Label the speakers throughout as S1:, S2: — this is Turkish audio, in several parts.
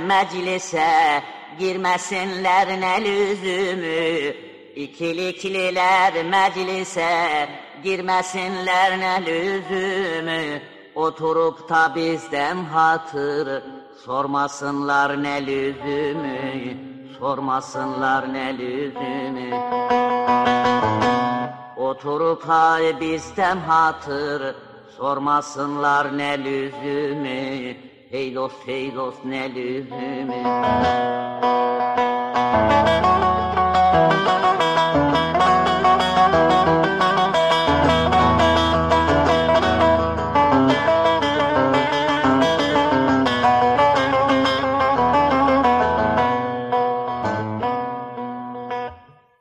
S1: meclise girmesinler ne lüzumü İkilikliler meclise girmesinler ne lüzumü Oturup da bizden hatır sormasınlar ne lüzumü Sormasınlar ne lüzumü Oturup ha bizden hatır sormasınlar ne lüzumü Hey dost hey dost ne lüzumü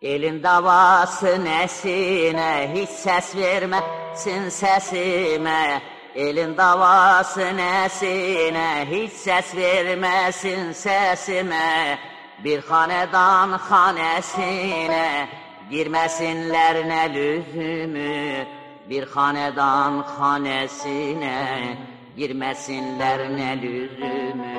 S1: Elin davası nesine? Hiç ses vermesin sesime Elin davası nesine hiç ses vermesin sesime. Bir hanedan hanesine girmesinler ne lüzumü Bir hanedan hanesine girmesinler ne lüzumü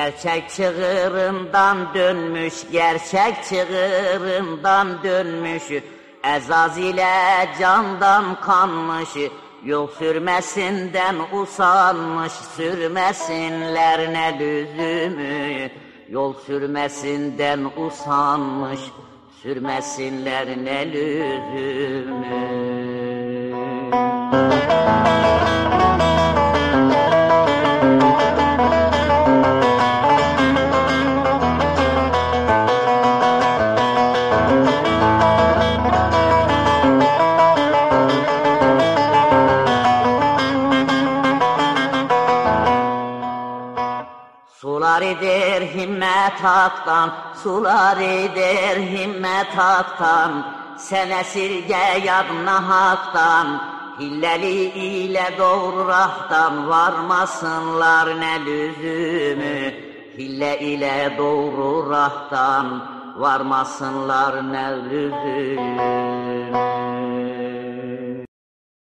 S1: Gerçek çığırından dönmüş, gerçek çığırından dönmüş. Ezaz ile candan kanmış Yol sürmesinden usanmış. Sürmesinler ne lüzumü Yol sürmesinden usanmış. Sürmesinler ne lüzumü Eder himmet haktan, sular eder himmet haktan, sen esirge yadına haktan, hilleli ile doğru rahtan, varmasınlar ne lüzumü, hille ile doğru rahtan, varmasınlar ne lüzumü.